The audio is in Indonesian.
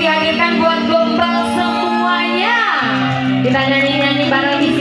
dihadirkan buat gombal semuanya. Kita nyanyi-nyanyi bareng di